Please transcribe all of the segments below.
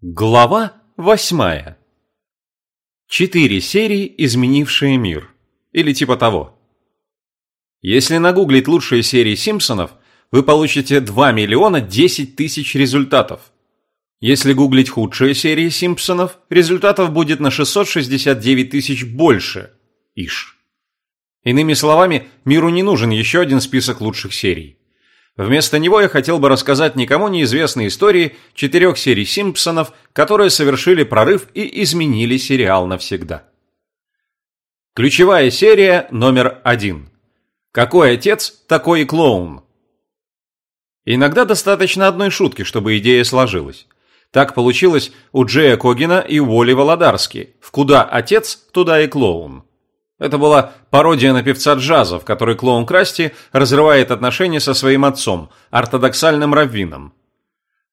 Глава восьмая. Четыре серии, изменившие мир. Или типа того. Если нагуглить лучшие серии Симпсонов, вы получите 2 миллиона 10 тысяч результатов. Если гуглить худшие серии Симпсонов, результатов будет на 669 тысяч больше. Иш. Иными словами, миру не нужен еще один список лучших серий. Вместо него я хотел бы рассказать никому неизвестные истории четырех серий «Симпсонов», которые совершили прорыв и изменили сериал навсегда. Ключевая серия номер один. Какой отец, такой и клоун. Иногда достаточно одной шутки, чтобы идея сложилась. Так получилось у Джея Когина и Уолли Володарски в «Куда отец, туда и клоун». Это была пародия на певца джаза, в которой клоун Красти разрывает отношения со своим отцом, ортодоксальным раввином.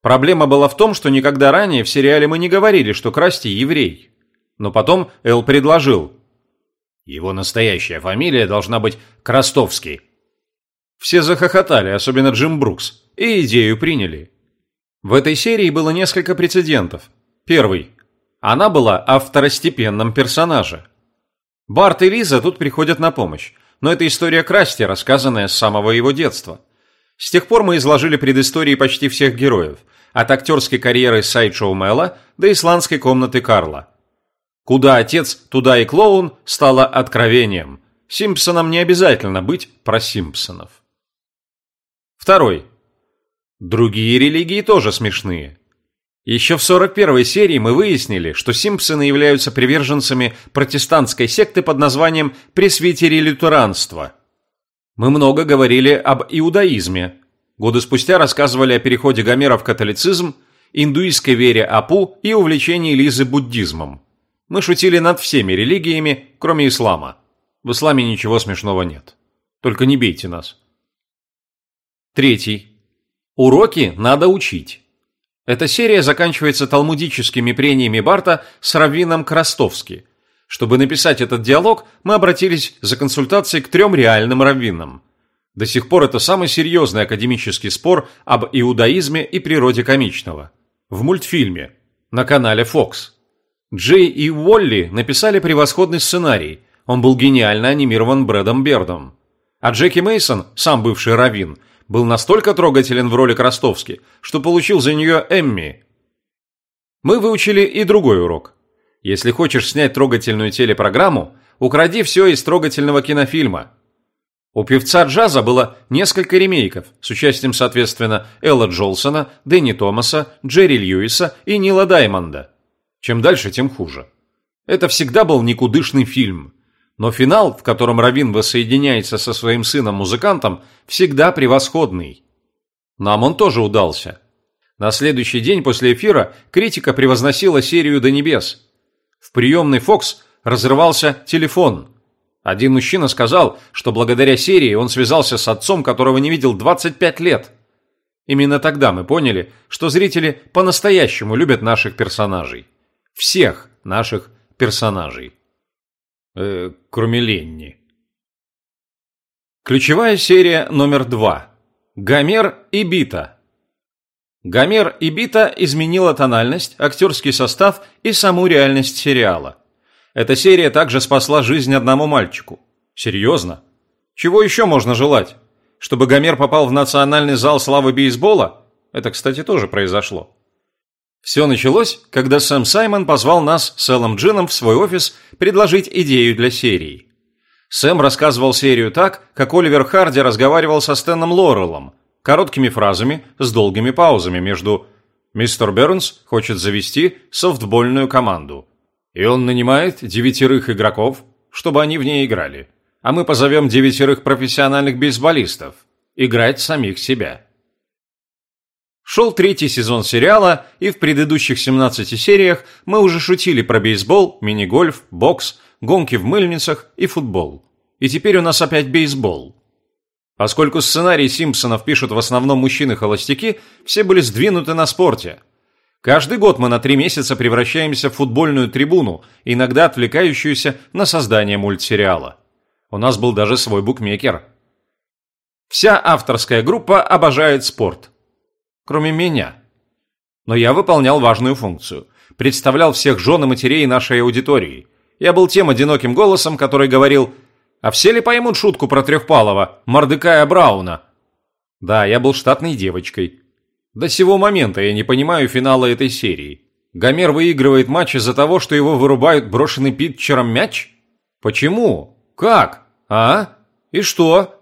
Проблема была в том, что никогда ранее в сериале мы не говорили, что Красти еврей. Но потом Эл предложил. Его настоящая фамилия должна быть Крастовский. Все захохотали, особенно Джим Брукс, и идею приняли. В этой серии было несколько прецедентов. Первый. Она была о второстепенном персонаже – Барт и Лиза тут приходят на помощь, но это история Красти, рассказанная с самого его детства. С тех пор мы изложили предыстории почти всех героев, от актерской карьеры Сайдшоу Мэла до исландской комнаты Карла. Куда отец, туда и клоун стало откровением. Симпсонам не обязательно быть про Симпсонов. Второй. Другие религии тоже смешные. Еще в 41 серии мы выяснили, что Симпсоны являются приверженцами протестантской секты под названием «Пресвитери лютеранства». Мы много говорили об иудаизме. Годы спустя рассказывали о переходе Гомера в католицизм, индуистской вере Апу и увлечении Лизы буддизмом. Мы шутили над всеми религиями, кроме ислама. В исламе ничего смешного нет. Только не бейте нас. Третий. Уроки надо учить. Эта серия заканчивается талмудическими прениями Барта с раввином Крастовски. Чтобы написать этот диалог, мы обратились за консультацией к трем реальным раввинам. До сих пор это самый серьезный академический спор об иудаизме и природе комичного. В мультфильме. На канале Fox. Джей и Уолли написали превосходный сценарий. Он был гениально анимирован Брэдом Бердом. А Джеки Мейсон, сам бывший раввин, был настолько трогателен в роли Крастовски, что получил за нее Эмми. Мы выучили и другой урок. Если хочешь снять трогательную телепрограмму, укради все из трогательного кинофильма. У певца джаза было несколько ремейков с участием, соответственно, Элла Джолсона, Дэнни Томаса, Джерри Льюиса и Нила Даймонда. Чем дальше, тем хуже. Это всегда был никудышный фильм – но финал, в котором Равин воссоединяется со своим сыном-музыкантом, всегда превосходный. Нам он тоже удался. На следующий день после эфира критика превозносила серию до небес. В приемной Fox разрывался телефон. Один мужчина сказал, что благодаря серии он связался с отцом, которого не видел 25 лет. Именно тогда мы поняли, что зрители по-настоящему любят наших персонажей. Всех наших персонажей. Э, кроме Ленни. Ключевая серия номер два. Гомер и Бита. Гомер и Бита изменила тональность, актерский состав и саму реальность сериала. Эта серия также спасла жизнь одному мальчику. Серьезно? Чего еще можно желать? Чтобы Гомер попал в национальный зал славы бейсбола? Это, кстати, тоже произошло. Все началось, когда Сэм Саймон позвал нас с Эллом Джином в свой офис предложить идею для серии. Сэм рассказывал серию так, как Оливер Харди разговаривал со Стэном Лорелом, короткими фразами с долгими паузами между «Мистер Бернс хочет завести софтбольную команду, и он нанимает девятерых игроков, чтобы они в ней играли, а мы позовем девятерых профессиональных бейсболистов играть самих себя». Шел третий сезон сериала, и в предыдущих 17 сериях мы уже шутили про бейсбол, мини-гольф, бокс, гонки в мыльницах и футбол. И теперь у нас опять бейсбол. Поскольку сценарий Симпсонов пишут в основном мужчины-холостяки, все были сдвинуты на спорте. Каждый год мы на три месяца превращаемся в футбольную трибуну, иногда отвлекающуюся на создание мультсериала. У нас был даже свой букмекер. Вся авторская группа обожает спорт – кроме меня. Но я выполнял важную функцию. Представлял всех жен и матерей нашей аудитории. Я был тем одиноким голосом, который говорил «А все ли поймут шутку про Трехпалова, Мордекая Брауна?» Да, я был штатной девочкой. До сего момента я не понимаю финала этой серии. Гомер выигрывает матч из-за того, что его вырубают брошенный питчером мяч? Почему? Как? А? И что?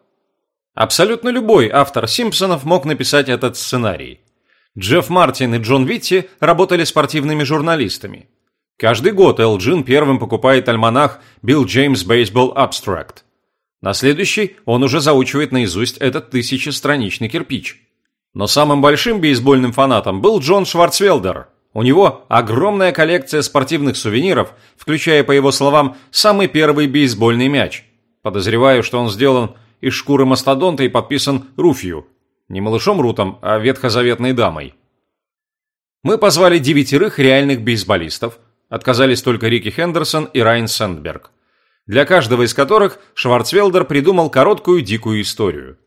Абсолютно любой автор «Симпсонов» мог написать этот сценарий. Джефф Мартин и Джон Витти работали спортивными журналистами. Каждый год Элджин первым покупает альманах «Билл Джеймс Бейсбол Abstract». На следующий он уже заучивает наизусть этот тысячестраничный кирпич. Но самым большим бейсбольным фанатом был Джон Шварцвелдер. У него огромная коллекция спортивных сувениров, включая, по его словам, самый первый бейсбольный мяч. Подозреваю, что он сделан из шкуры мастодонта и подписан Руфью, не малышом Рутом, а ветхозаветной дамой. Мы позвали девятерых реальных бейсболистов, отказались только Рики Хендерсон и Райан Сэндберг, для каждого из которых Шварцвелдер придумал короткую дикую историю.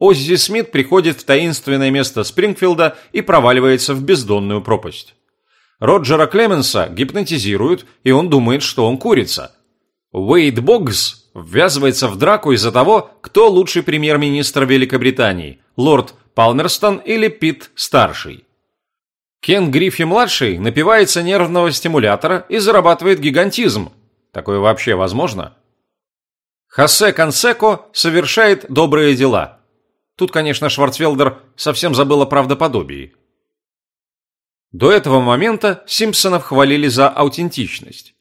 Оззи Смит приходит в таинственное место Спрингфилда и проваливается в бездонную пропасть. Роджера Клеменса гипнотизируют, и он думает, что он курица. Уэйд Боггс ввязывается в драку из-за того, кто лучший премьер-министр Великобритании – лорд Палмерстон или Пит Старший. Кен Гриффи-младший напивается нервного стимулятора и зарабатывает гигантизм. Такое вообще возможно? Хосе Консеко совершает добрые дела. Тут, конечно, Шварцвелдер совсем забыл о правдоподобии. До этого момента Симпсонов хвалили за аутентичность.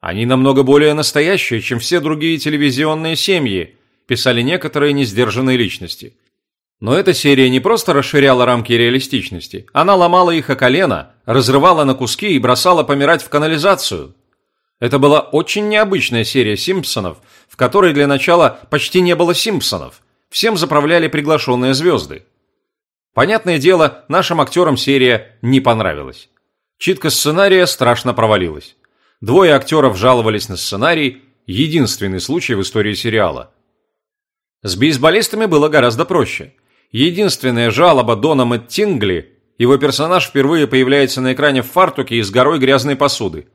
Они намного более настоящие, чем все другие телевизионные семьи, писали некоторые несдержанные личности. Но эта серия не просто расширяла рамки реалистичности, она ломала их о колено, разрывала на куски и бросала помирать в канализацию. Это была очень необычная серия «Симпсонов», в которой для начала почти не было «Симпсонов», всем заправляли приглашенные звезды. Понятное дело, нашим актерам серия не понравилась. Читка сценария страшно провалилась. Двое актеров жаловались на сценарий, единственный случай в истории сериала. С бейсболистами было гораздо проще. Единственная жалоба Дона Мэттингли – его персонаж впервые появляется на экране в фартуке и с горой грязной посуды.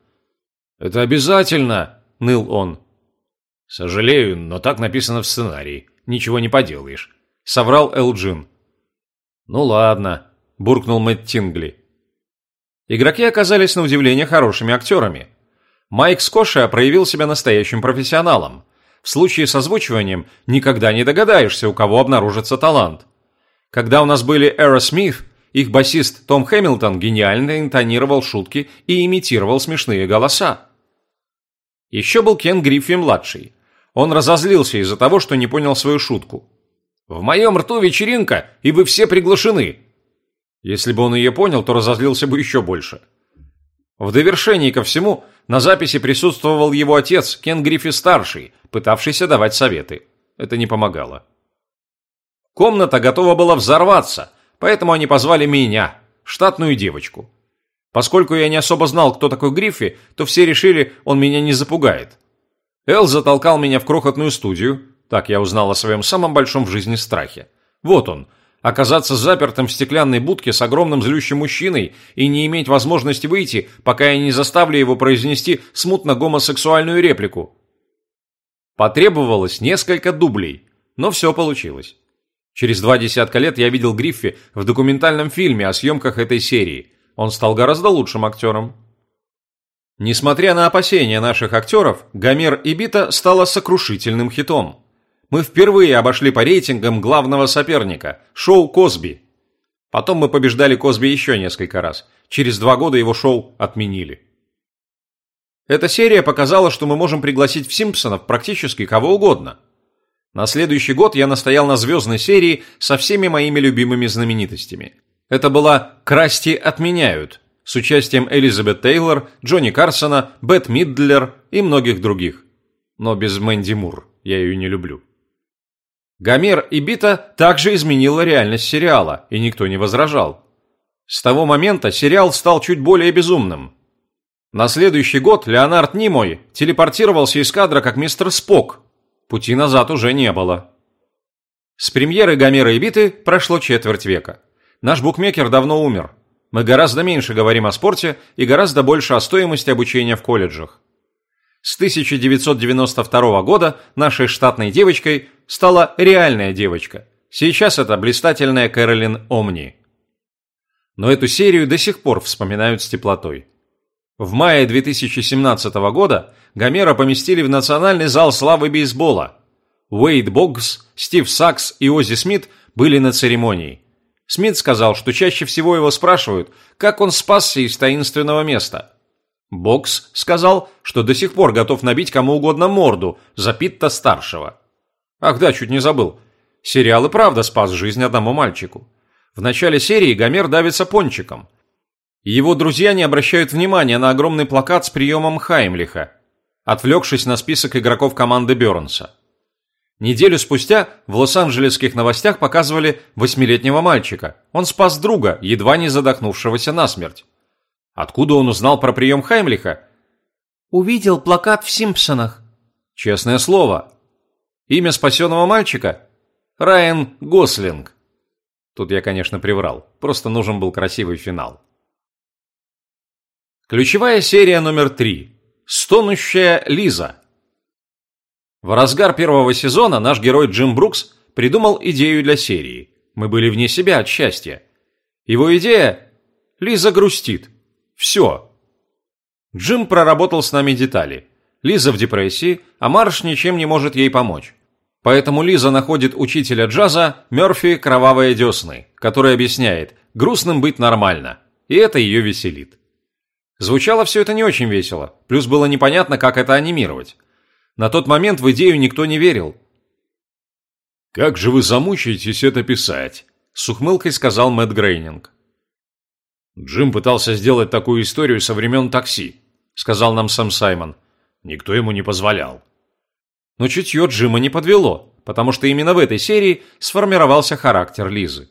«Это обязательно!» – ныл он. «Сожалею, но так написано в сценарии. Ничего не поделаешь», – соврал Элджин. «Ну ладно», – буркнул Мэтт Тингли. Игроки оказались на удивление хорошими актерами. Майк Скоша проявил себя настоящим профессионалом. В случае с озвучиванием никогда не догадаешься, у кого обнаружится талант. Когда у нас были Эра Смит, их басист Том Хэмилтон гениально интонировал шутки и имитировал смешные голоса. Еще был Кен Гриффи-младший. Он разозлился из-за того, что не понял свою шутку. «В моем рту вечеринка, и вы все приглашены!» Если бы он ее понял, то разозлился бы еще больше. В довершении ко всему, на записи присутствовал его отец, Кен Гриффи-старший, пытавшийся давать советы. Это не помогало. Комната готова была взорваться, поэтому они позвали меня, штатную девочку. Поскольку я не особо знал, кто такой Гриффи, то все решили, он меня не запугает. Эл затолкал меня в крохотную студию, так я узнал о своем самом большом в жизни страхе. Вот он, оказаться запертым в стеклянной будке с огромным злющим мужчиной и не иметь возможности выйти, пока я не заставлю его произнести смутно гомосексуальную реплику. Потребовалось несколько дублей, но все получилось. Через два десятка лет я видел Гриффи в документальном фильме о съемках этой серии. Он стал гораздо лучшим актером. Несмотря на опасения наших актеров, Гомер и Бита стало сокрушительным хитом мы впервые обошли по рейтингам главного соперника – шоу «Косби». Потом мы побеждали Косби еще несколько раз. Через два года его шоу отменили. Эта серия показала, что мы можем пригласить в «Симпсонов» практически кого угодно. На следующий год я настоял на звездной серии со всеми моими любимыми знаменитостями. Это была «Красти отменяют» с участием Элизабет Тейлор, Джонни Карсона, Бет Миддлер и многих других. Но без Мэнди Мур, я ее не люблю. Гомер и Бита также изменила реальность сериала, и никто не возражал. С того момента сериал стал чуть более безумным. На следующий год Леонард Нимой телепортировался из кадра как мистер Спок. Пути назад уже не было. С премьеры Гомера и Биты прошло четверть века. Наш букмекер давно умер. Мы гораздо меньше говорим о спорте и гораздо больше о стоимости обучения в колледжах. С 1992 года нашей штатной девочкой стала реальная девочка. Сейчас это блистательная Кэролин Омни. Но эту серию до сих пор вспоминают с теплотой. В мае 2017 года Гомера поместили в Национальный зал славы бейсбола. Уэйд Боггс, Стив Сакс и Оззи Смит были на церемонии. Смит сказал, что чаще всего его спрашивают, как он спасся из таинственного места. Бокс сказал, что до сих пор готов набить кому угодно морду за Питта-старшего. Ах да, чуть не забыл. Сериал и правда спас жизнь одному мальчику. В начале серии Гомер давится пончиком. Его друзья не обращают внимания на огромный плакат с приемом Хаймлиха, отвлекшись на список игроков команды Бернса. Неделю спустя в лос-анджелесских новостях показывали восьмилетнего мальчика. Он спас друга, едва не задохнувшегося насмерть. Откуда он узнал про прием Хаймлиха? Увидел плакат в «Симпсонах». Честное слово. Имя спасенного мальчика? Райан Гослинг. Тут я, конечно, приврал. Просто нужен был красивый финал. Ключевая серия номер три. Стонущая Лиза. В разгар первого сезона наш герой Джим Брукс придумал идею для серии. Мы были вне себя от счастья. Его идея – Лиза грустит. Все. Джим проработал с нами детали. Лиза в депрессии, а Марш ничем не может ей помочь. Поэтому Лиза находит учителя джаза Мёрфи Кровавые Десны, который объясняет, грустным быть нормально, и это ее веселит. Звучало все это не очень весело, плюс было непонятно, как это анимировать. На тот момент в идею никто не верил. «Как же вы замучаетесь это писать?» – с ухмылкой сказал Мэтт Грейнинг. «Джим пытался сделать такую историю со времен такси», – сказал нам Сэм Саймон. «Никто ему не позволял». Но чутье Джима не подвело, потому что именно в этой серии сформировался характер Лизы.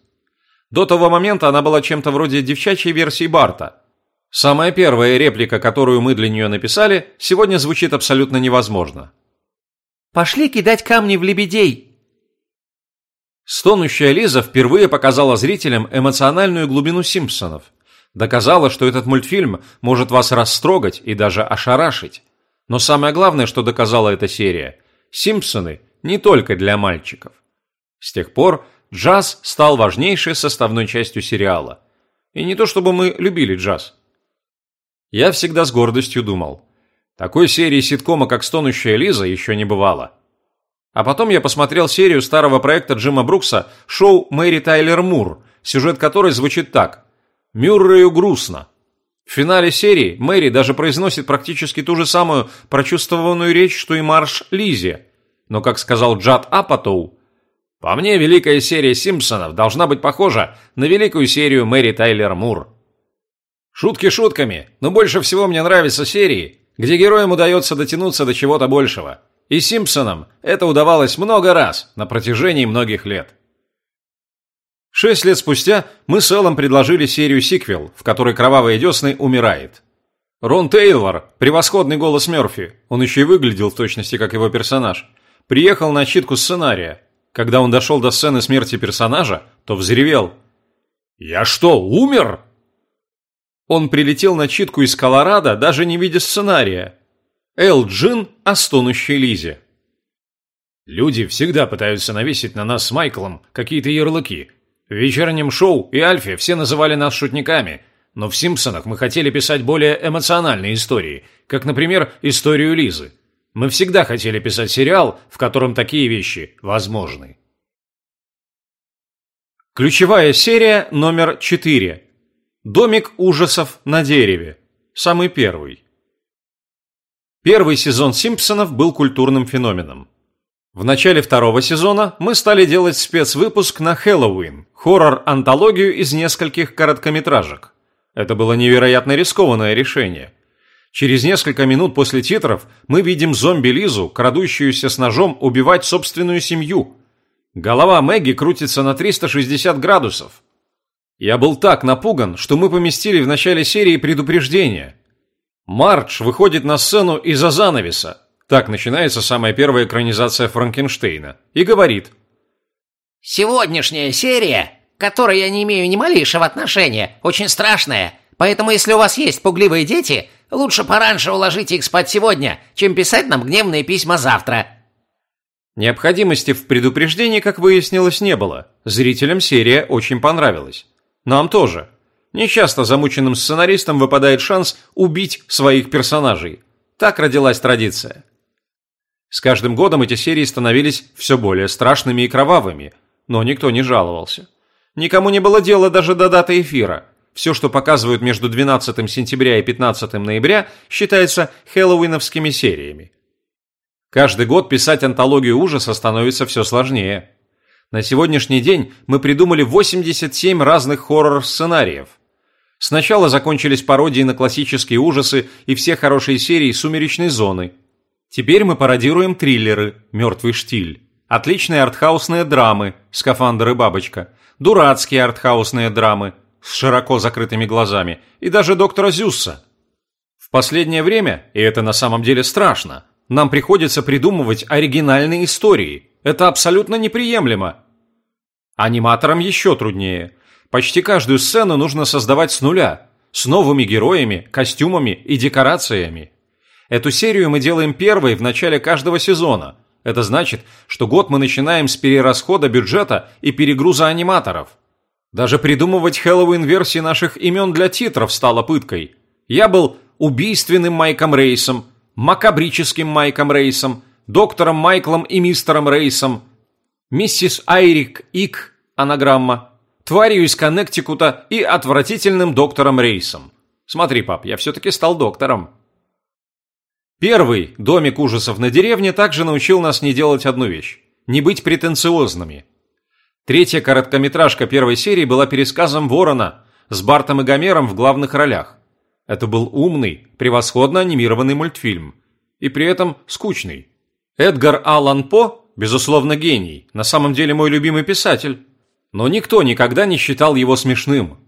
До того момента она была чем-то вроде девчачьей версии Барта. Самая первая реплика, которую мы для нее написали, сегодня звучит абсолютно невозможно. «Пошли кидать камни в лебедей!» Стонущая Лиза впервые показала зрителям эмоциональную глубину Симпсонов. Доказала, что этот мультфильм может вас растрогать и даже ошарашить. Но самое главное, что доказала эта серия – Симпсоны не только для мальчиков. С тех пор джаз стал важнейшей составной частью сериала. И не то чтобы мы любили джаз. Я всегда с гордостью думал. Такой серии ситкома, как «Стонущая Лиза», еще не бывало. А потом я посмотрел серию старого проекта Джима Брукса «Шоу Мэри Тайлер Мур», сюжет которой звучит так. «Мюррею грустно». В финале серии Мэри даже произносит практически ту же самую прочувствованную речь, что и марш Лизе. Но, как сказал Джад Апатоу, «По мне, великая серия Симпсонов должна быть похожа на великую серию Мэри Тайлер Мур». Шутки шутками, но больше всего мне нравятся серии, где героям удается дотянуться до чего-то большего. И Симпсонам это удавалось много раз на протяжении многих лет. Шесть лет спустя мы с Эллом предложили серию сиквел, в которой Кровавые Десны умирает. Рон Тейлор, превосходный голос Мерфи, он еще и выглядел в точности как его персонаж, приехал на читку сценария. Когда он дошел до сцены смерти персонажа, то взревел. «Я что, умер?» Он прилетел на читку из Колорадо, даже не видя сценария. Эл Джин о стонущей Лизе. Люди всегда пытаются навесить на нас с Майклом какие-то ярлыки. В вечернем шоу и Альфе все называли нас шутниками, но в «Симпсонах» мы хотели писать более эмоциональные истории, как, например, историю Лизы. Мы всегда хотели писать сериал, в котором такие вещи возможны. Ключевая серия номер 4. Домик ужасов на дереве. Самый первый. Первый сезон «Симпсонов» был культурным феноменом. В начале второго сезона мы стали делать спецвыпуск на Хэллоуин, хоррор-антологию из нескольких короткометражек. Это было невероятно рискованное решение. Через несколько минут после титров мы видим зомби-Лизу, крадущуюся с ножом убивать собственную семью. Голова Мэгги крутится на 360 градусов. Я был так напуган, что мы поместили в начале серии предупреждение. Мардж выходит на сцену из-за занавеса. Так начинается самая первая экранизация Франкенштейна. И говорит. «Сегодняшняя серия – которой я не имею ни малейшего отношения, очень страшная. Поэтому, если у вас есть пугливые дети, лучше пораньше уложите их спать сегодня, чем писать нам гневные письма завтра». Необходимости в предупреждении, как выяснилось, не было. Зрителям серия очень понравилась. Нам тоже. Нечасто замученным сценаристам выпадает шанс убить своих персонажей. Так родилась традиция. С каждым годом эти серии становились все более страшными и кровавыми, но никто не жаловался. Никому не было дела даже до даты эфира. Все, что показывают между 12 сентября и 15 ноября, считается хэллоуиновскими сериями. Каждый год писать антологию ужаса становится все сложнее. На сегодняшний день мы придумали 87 разных хоррор-сценариев. Сначала закончились пародии на классические ужасы и все хорошие серии «Сумеречной зоны», Теперь мы пародируем триллеры «Мертвый штиль», отличные артхаусные драмы «Скафандр и бабочка», дурацкие артхаусные драмы с широко закрытыми глазами и даже доктора Зюсса. В последнее время, и это на самом деле страшно, нам приходится придумывать оригинальные истории. Это абсолютно неприемлемо. Аниматорам еще труднее. Почти каждую сцену нужно создавать с нуля, с новыми героями, костюмами и декорациями. Эту серию мы делаем первой в начале каждого сезона. Это значит, что год мы начинаем с перерасхода бюджета и перегруза аниматоров. Даже придумывать Хэллоуин-версии наших имен для титров стало пыткой. Я был убийственным Майком Рейсом, макабрическим Майком Рейсом, доктором Майклом и мистером Рейсом, миссис Айрик Ик, анаграмма, тварью из Коннектикута и отвратительным доктором Рейсом. Смотри, пап, я все-таки стал доктором. Первый «Домик ужасов на деревне» также научил нас не делать одну вещь – не быть претенциозными. Третья короткометражка первой серии была пересказом «Ворона» с Бартом и Гомером в главных ролях. Это был умный, превосходно анимированный мультфильм. И при этом скучный. Эдгар Аллан По, безусловно, гений, на самом деле мой любимый писатель. Но никто никогда не считал его смешным.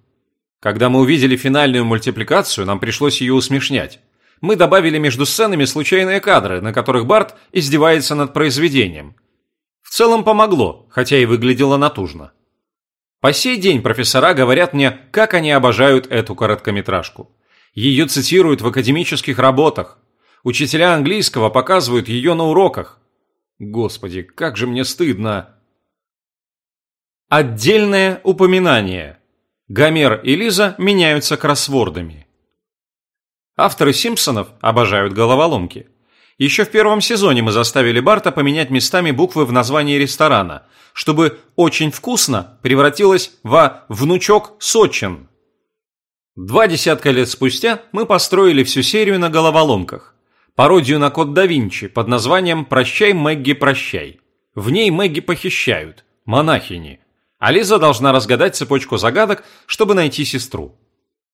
Когда мы увидели финальную мультипликацию, нам пришлось ее усмешнять мы добавили между сценами случайные кадры, на которых Барт издевается над произведением. В целом помогло, хотя и выглядело натужно. По сей день профессора говорят мне, как они обожают эту короткометражку. Ее цитируют в академических работах. Учителя английского показывают ее на уроках. Господи, как же мне стыдно. Отдельное упоминание. Гомер и Лиза меняются кроссвордами. Авторы «Симпсонов» обожают головоломки. Еще в первом сезоне мы заставили Барта поменять местами буквы в названии ресторана, чтобы «очень вкусно» превратилось в «внучок Сочин». Два десятка лет спустя мы построили всю серию на головоломках. Пародию на код да Винчи под названием «Прощай, Мэгги, прощай». В ней Мэгги похищают, монахини. А должна разгадать цепочку загадок, чтобы найти сестру.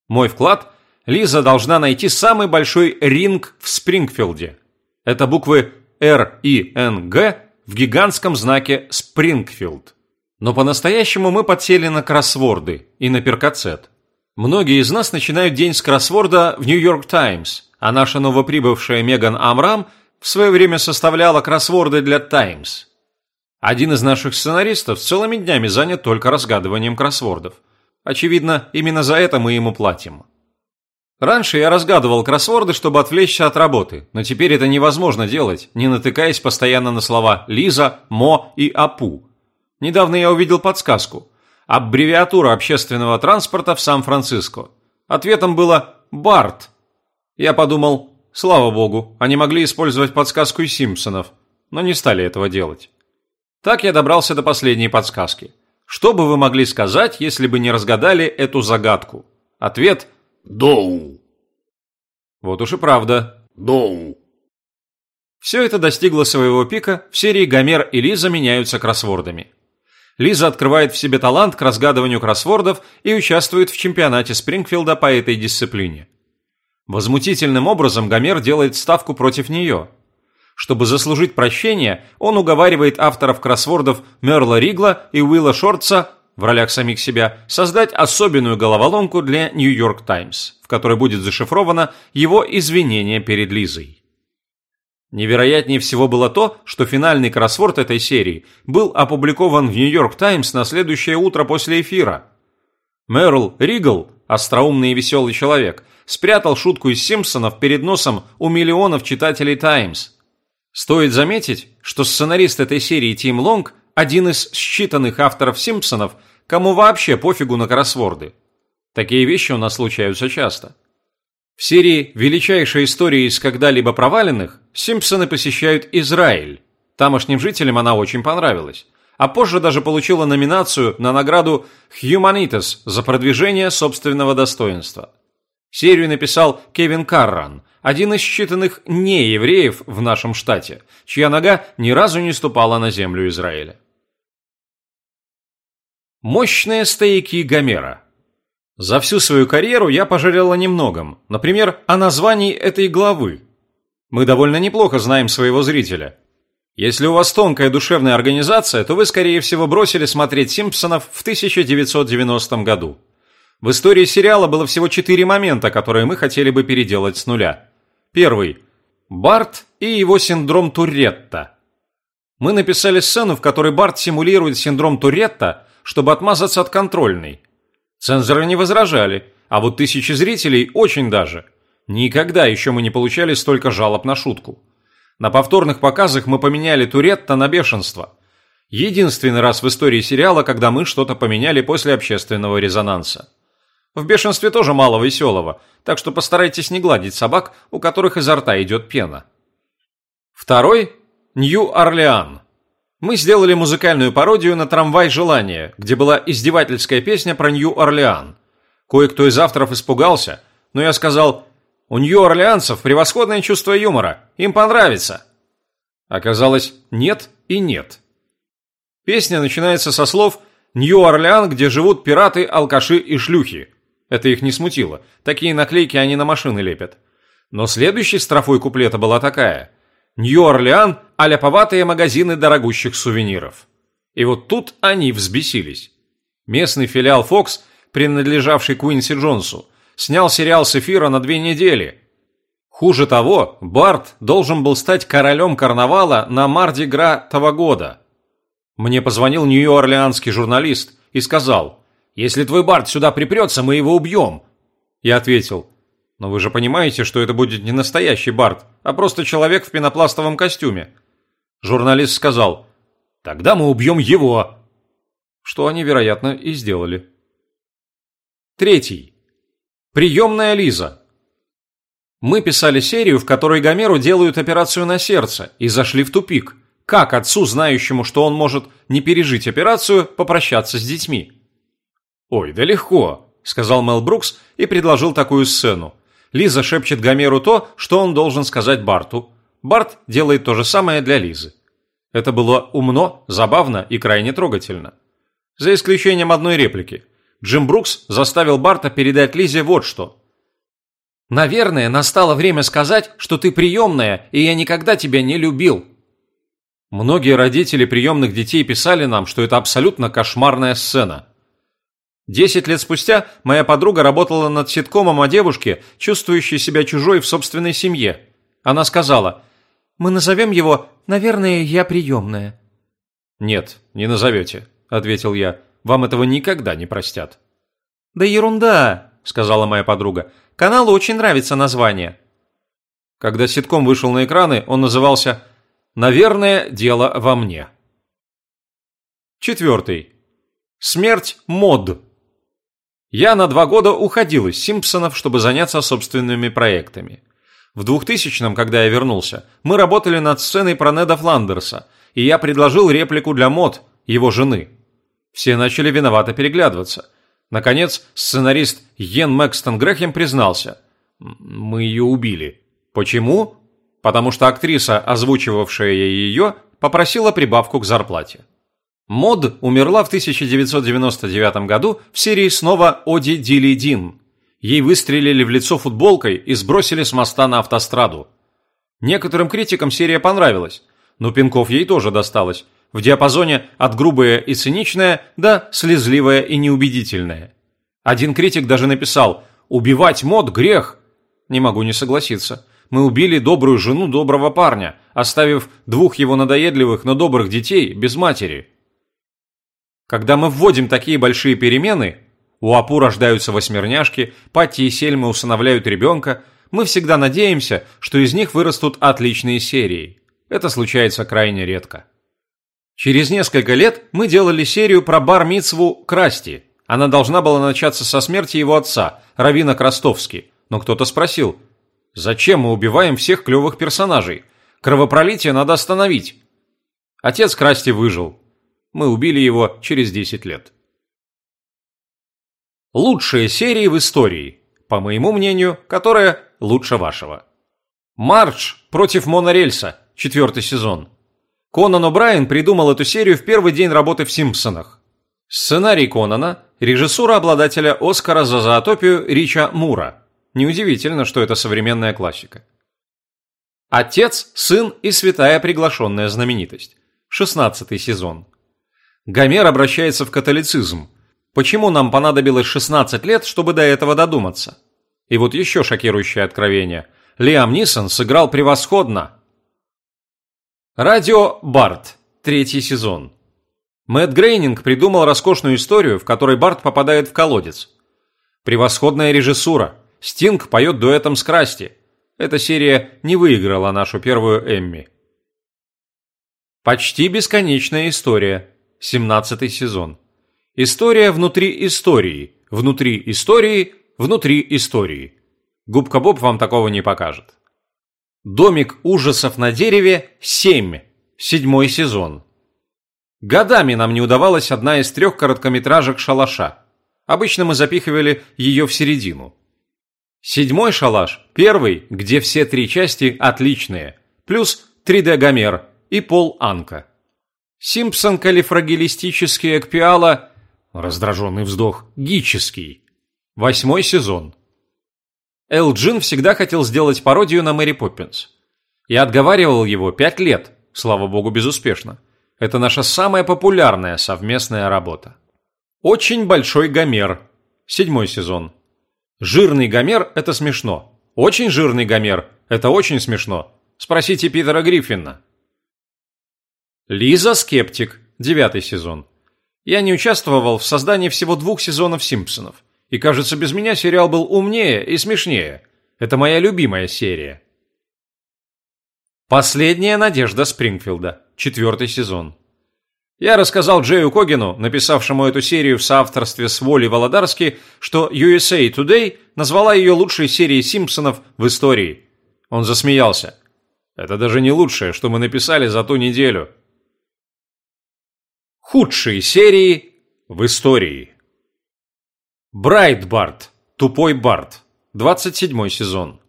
Мой вклад – Лиза должна найти самый большой ринг в Спрингфилде. Это буквы R, I, N, G в гигантском знаке Спрингфилд. Но по-настоящему мы подсели на кроссворды и на перкацет. Многие из нас начинают день с кроссворда в Нью-Йорк Таймс, а наша новоприбывшая Меган Амрам в свое время составляла кроссворды для Таймс. Один из наших сценаристов целыми днями занят только разгадыванием кроссвордов. Очевидно, именно за это мы ему платим. Раньше я разгадывал кроссворды, чтобы отвлечься от работы, но теперь это невозможно делать, не натыкаясь постоянно на слова «Лиза», «Мо» и «Апу». Недавно я увидел подсказку. Аббревиатура общественного транспорта в Сан-Франциско. Ответом было «Барт». Я подумал, слава богу, они могли использовать подсказку из Симпсонов, но не стали этого делать. Так я добрался до последней подсказки. Что бы вы могли сказать, если бы не разгадали эту загадку? Ответ – Доу. Вот уж и правда. Доу. Все это достигло своего пика в серии «Гомер и Лиза меняются кроссвордами». Лиза открывает в себе талант к разгадыванию кроссвордов и участвует в чемпионате Спрингфилда по этой дисциплине. Возмутительным образом Гомер делает ставку против нее. Чтобы заслужить прощение, он уговаривает авторов кроссвордов Мерла Ригла и Уилла Шортса в ролях самих себя создать особенную головоломку для Нью-Йорк Таймс, в которой будет зашифровано его извинение перед Лизой. Невероятнее всего было то, что финальный кроссворд этой серии был опубликован в Нью-Йорк Таймс на следующее утро после эфира. Мерл Ригл, остроумный и веселый человек, спрятал шутку из Симпсонов перед носом у миллионов читателей Таймс. Стоит заметить, что сценарист этой серии Тим Лонг – один из считанных авторов Симпсонов, кому вообще пофигу на кроссворды. Такие вещи у нас случаются часто. В серии «Величайшая история из когда-либо проваленных» Симпсоны посещают Израиль. Тамошним жителям она очень понравилась. А позже даже получила номинацию на награду Humanitas за продвижение собственного достоинства. Серию написал Кевин Карран, один из считанных неевреев в нашем штате, чья нога ни разу не ступала на землю Израиля. Мощные стейки Гомера За всю свою карьеру я пожалел о немногом, например, о названии этой главы. Мы довольно неплохо знаем своего зрителя. Если у вас тонкая душевная организация, то вы, скорее всего, бросили смотреть «Симпсонов» в 1990 году. В истории сериала было всего четыре момента, которые мы хотели бы переделать с нуля. Первый. Барт и его синдром Туретта. Мы написали сцену, в которой Барт симулирует синдром Туретта, чтобы отмазаться от контрольной. Цензоры не возражали, а вот тысячи зрителей очень даже. Никогда еще мы не получали столько жалоб на шутку. На повторных показах мы поменяли Туретта на бешенство. Единственный раз в истории сериала, когда мы что-то поменяли после общественного резонанса. В бешенстве тоже мало веселого, так что постарайтесь не гладить собак, у которых изо рта идет пена. Второй – Нью-Орлеан. Мы сделали музыкальную пародию на «Трамвай желания», где была издевательская песня про Нью-Орлеан. Кое-кто из авторов испугался, но я сказал «У Нью-Орлеанцев превосходное чувство юмора, им понравится». Оказалось, нет и нет. Песня начинается со слов «Нью-Орлеан, где живут пираты, алкаши и шлюхи». Это их не смутило. Такие наклейки они на машины лепят. Но следующей строфой куплета была такая. «Нью-Орлеан – аляповатые магазины дорогущих сувениров». И вот тут они взбесились. Местный филиал Fox, принадлежавший Куинси Джонсу, снял сериал с эфира на две недели. Хуже того, Барт должен был стать королем карнавала на Марди-Гра того года. Мне позвонил нью-орлеанский журналист и сказал – если твой Барт сюда припрется, мы его убьем!» Я ответил, «Но вы же понимаете, что это будет не настоящий Барт, а просто человек в пенопластовом костюме». Журналист сказал, «Тогда мы убьем его!» Что они, вероятно, и сделали. Третий. Приемная Лиза. Мы писали серию, в которой Гомеру делают операцию на сердце, и зашли в тупик. Как отцу, знающему, что он может не пережить операцию, попрощаться с детьми? «Ой, да легко», – сказал Мел Брукс и предложил такую сцену. Лиза шепчет Гомеру то, что он должен сказать Барту. Барт делает то же самое для Лизы. Это было умно, забавно и крайне трогательно. За исключением одной реплики. Джим Брукс заставил Барта передать Лизе вот что. «Наверное, настало время сказать, что ты приемная, и я никогда тебя не любил». Многие родители приемных детей писали нам, что это абсолютно кошмарная сцена – Десять лет спустя моя подруга работала над ситкомом о девушке, чувствующей себя чужой в собственной семье. Она сказала, «Мы назовем его, наверное, я приемная». «Нет, не назовете», – ответил я. «Вам этого никогда не простят». «Да ерунда», – сказала моя подруга. «Каналу очень нравится название». Когда ситком вышел на экраны, он назывался «Наверное, дело во мне». Четвертый. Смерть мод. Я на два года уходил из «Симпсонов», чтобы заняться собственными проектами. В 2000-м, когда я вернулся, мы работали над сценой про Неда Фландерса, и я предложил реплику для Мод, его жены. Все начали виновато переглядываться. Наконец, сценарист Йен Мэкстон Грэхэм признался. Мы ее убили. Почему? Потому что актриса, озвучивавшая ее, попросила прибавку к зарплате. Мод умерла в 1999 году в серии снова «Оди Дили Дин». Ей выстрелили в лицо футболкой и сбросили с моста на автостраду. Некоторым критикам серия понравилась, но пинков ей тоже досталось, в диапазоне от грубое и циничное до слезливое и неубедительное. Один критик даже написал «Убивать мод – грех». Не могу не согласиться. мы убили добрую жену доброго парня, оставив двух его надоедливых, но добрых детей без матери. Когда мы вводим такие большие перемены, у Апу рождаются восьмерняшки, Патти и Сельма усыновляют ребенка, мы всегда надеемся, что из них вырастут отличные серии. Это случается крайне редко. Через несколько лет мы делали серию про бар-мицву Красти. Она должна была начаться со смерти его отца, Равина Крастовски. Но кто-то спросил, зачем мы убиваем всех клевых персонажей? Кровопролитие надо остановить. Отец Красти выжил. Мы убили его через 10 лет. Лучшие серии в истории, по моему мнению, которая лучше вашего. «Марш против монорельса», четвертый сезон. Конан О'Брайен придумал эту серию в первый день работы в «Симпсонах». Сценарий Конана – режиссура обладателя Оскара за зоотопию Рича Мура. Неудивительно, что это современная классика. Отец, сын и святая приглашенная знаменитость. Шестнадцатый сезон. Гомер обращается в католицизм. Почему нам понадобилось 16 лет, чтобы до этого додуматься? И вот еще шокирующее откровение. Лиам Нисон сыграл превосходно. Радио Барт. Третий сезон. Мэтт Грейнинг придумал роскошную историю, в которой Барт попадает в колодец. Превосходная режиссура. Стинг поет дуэтом с Красти. Эта серия не выиграла нашу первую Эмми. Почти бесконечная история. 17 сезон. История внутри истории, внутри истории, внутри истории. Губка Боб вам такого не покажет. Домик ужасов на дереве 7. Седьмой сезон. Годами нам не удавалась одна из трех короткометражек «Шалаша». Обычно мы запихивали ее в середину. Седьмой шалаш – первый, где все три части отличные, плюс 3D Гомер и Пол Анка. Симпсон калифрагилистический экпиала – раздраженный вздох – гический. Восьмой сезон. Элджин всегда хотел сделать пародию на Мэри Поппинс. Я отговаривал его пять лет, слава богу, безуспешно. Это наша самая популярная совместная работа. Очень большой Гомер. Седьмой сезон. Жирный Гомер – это смешно. Очень жирный Гомер – это очень смешно. Спросите Питера Гриффина. Лиза Скептик. Девятый сезон. Я не участвовал в создании всего двух сезонов «Симпсонов». И кажется, без меня сериал был умнее и смешнее. Это моя любимая серия. Последняя надежда Спрингфилда. Четвертый сезон. Я рассказал Джею Когину, написавшему эту серию в соавторстве с Волей Володарски, что USA Today назвала ее лучшей серией Симпсонов в истории. Он засмеялся. Это даже не лучшее, что мы написали за ту неделю. Худшие серии в истории. Брайт Барт. Тупой Барт. 27 сезон.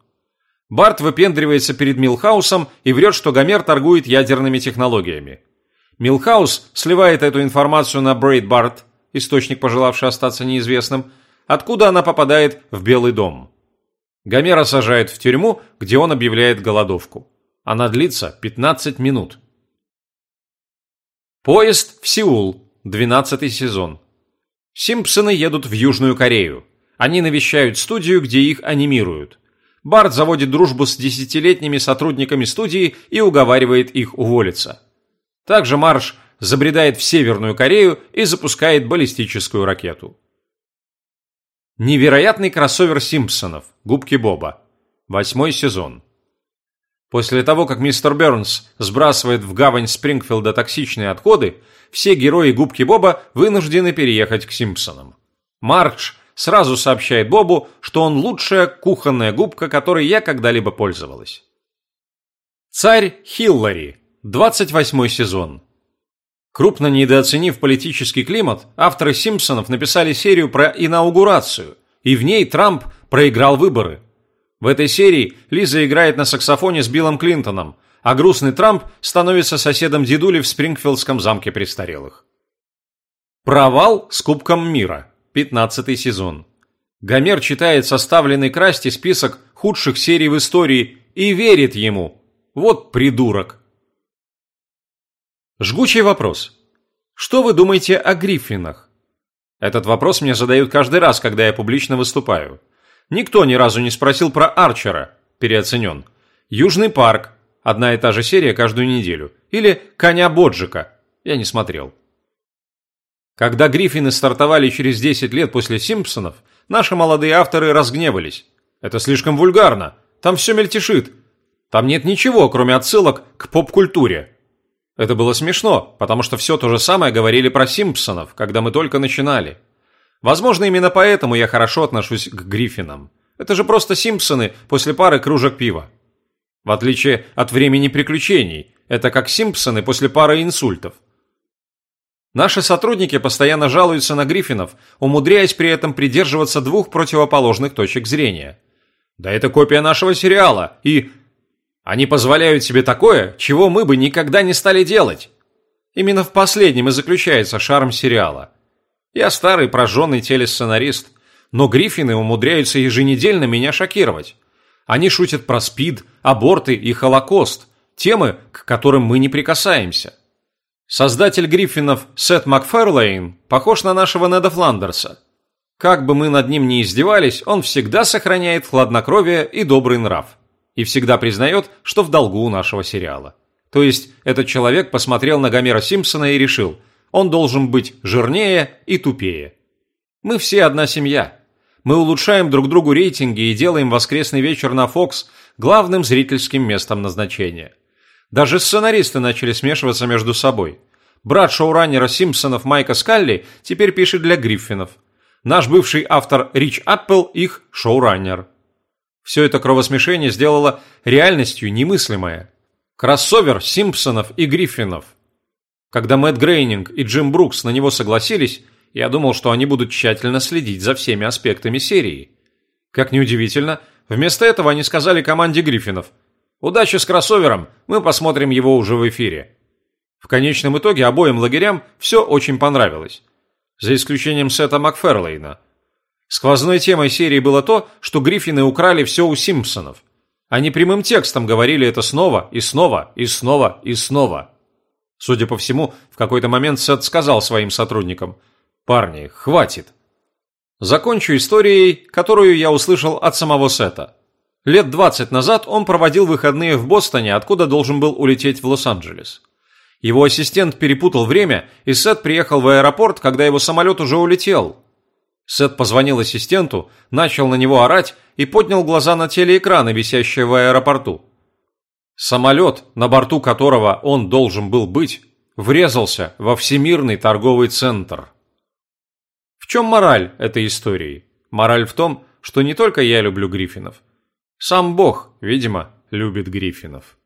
Барт выпендривается перед Милхаусом и врет, что Гомер торгует ядерными технологиями. Милхаус сливает эту информацию на Брейд Барт, источник, пожелавший остаться неизвестным, откуда она попадает в Белый дом. Гомера сажают в тюрьму, где он объявляет голодовку. Она длится 15 минут. Поезд в Сеул. 12 сезон. Симпсоны едут в Южную Корею. Они навещают студию, где их анимируют. Барт заводит дружбу с десятилетними сотрудниками студии и уговаривает их уволиться. Также Марш забредает в Северную Корею и запускает баллистическую ракету. Невероятный кроссовер Симпсонов. Губки Боба. Восьмой сезон. После того, как мистер Бернс сбрасывает в гавань Спрингфилда токсичные отходы, все герои Губки Боба вынуждены переехать к Симпсонам. Марч сразу сообщает Бобу, что он лучшая кухонная губка, которой я когда-либо пользовалась. Царь Хиллари. 28 сезон. Крупно недооценив политический климат, авторы «Симпсонов» написали серию про инаугурацию, и в ней Трамп проиграл выборы – в этой серии Лиза играет на саксофоне с Биллом Клинтоном, а грустный Трамп становится соседом дедули в Спрингфилдском замке престарелых. Провал с Кубком мира. 15 сезон. Гомер читает составленный Красти список худших серий в истории и верит ему. Вот придурок. Жгучий вопрос. Что вы думаете о Гриффинах? Этот вопрос мне задают каждый раз, когда я публично выступаю. Никто ни разу не спросил про Арчера, переоценен. Южный парк, одна и та же серия каждую неделю, или Коня Боджика, я не смотрел. Когда Гриффины стартовали через 10 лет после Симпсонов, наши молодые авторы разгневались. Это слишком вульгарно, там все мельтешит. Там нет ничего, кроме отсылок к поп-культуре. Это было смешно, потому что все то же самое говорили про Симпсонов, когда мы только начинали. Возможно, именно поэтому я хорошо отношусь к Гриффинам. Это же просто Симпсоны после пары кружек пива. В отличие от времени приключений, это как Симпсоны после пары инсультов. Наши сотрудники постоянно жалуются на Гриффинов, умудряясь при этом придерживаться двух противоположных точек зрения. Да это копия нашего сериала, и... Они позволяют себе такое, чего мы бы никогда не стали делать. Именно в последнем и заключается шарм сериала. Я старый прожженный телесценарист, но Гриффины умудряются еженедельно меня шокировать. Они шутят про СПИД, аборты и Холокост, темы, к которым мы не прикасаемся. Создатель Гриффинов Сет Макферлейн похож на нашего Неда Фландерса. Как бы мы над ним ни издевались, он всегда сохраняет хладнокровие и добрый нрав. И всегда признает, что в долгу у нашего сериала. То есть, этот человек посмотрел на Гомера Симпсона и решил, он должен быть жирнее и тупее. Мы все одна семья. Мы улучшаем друг другу рейтинги и делаем воскресный вечер на Fox главным зрительским местом назначения – даже сценаристы начали смешиваться между собой. Брат шоураннера Симпсонов Майка Скалли теперь пишет для Гриффинов. Наш бывший автор Рич Аппел их шоураннер. Все это кровосмешение сделало реальностью немыслимое. Кроссовер Симпсонов и Гриффинов. Когда Мэтт Грейнинг и Джим Брукс на него согласились, я думал, что они будут тщательно следить за всеми аспектами серии. Как неудивительно, вместо этого они сказали команде Гриффинов – Удачи с кроссовером, мы посмотрим его уже в эфире. В конечном итоге обоим лагерям все очень понравилось. За исключением Сета Макферлейна. Сквозной темой серии было то, что Гриффины украли все у Симпсонов. Они прямым текстом говорили это снова и снова и снова и снова. Судя по всему, в какой-то момент Сет сказал своим сотрудникам «Парни, хватит». Закончу историей, которую я услышал от самого Сета. Лет 20 назад он проводил выходные в Бостоне, откуда должен был улететь в Лос-Анджелес. Его ассистент перепутал время, и Сет приехал в аэропорт, когда его самолет уже улетел. Сет позвонил ассистенту, начал на него орать и поднял глаза на телеэкраны, висящие в аэропорту. Самолет, на борту которого он должен был быть, врезался во Всемирный торговый центр. В чем мораль этой истории? Мораль в том, что не только я люблю Гриффинов – сам Бог, видимо, любит Гриффинов.